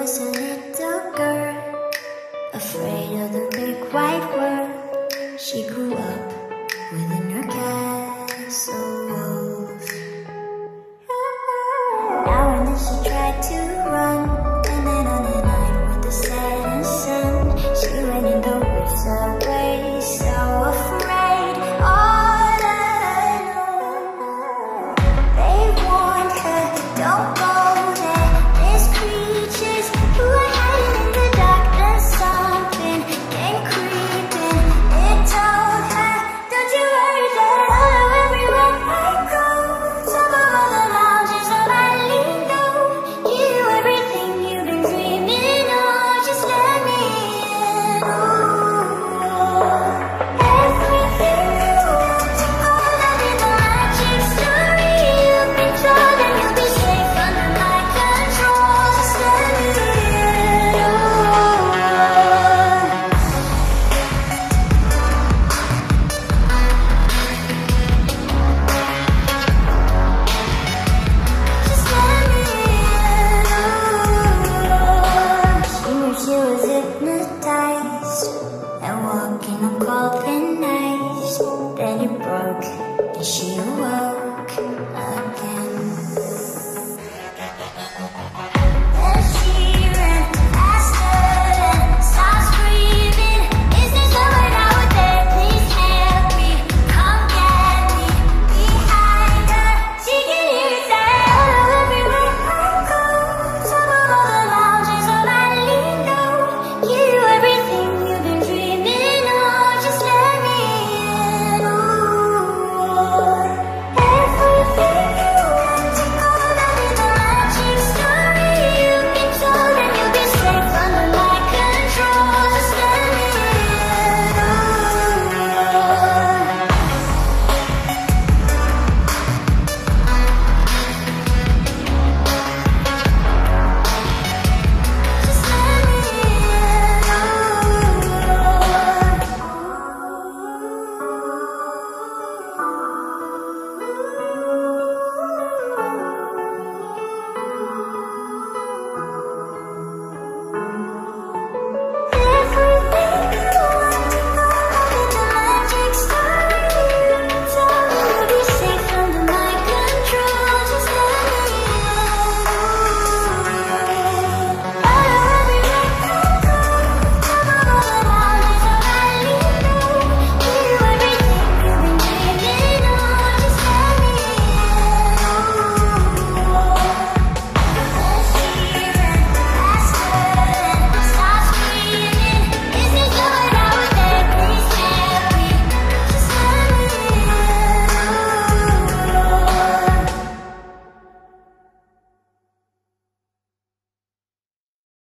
was a little girl, afraid of the big white world. walking on cold and ice. Then you broke and she awoke.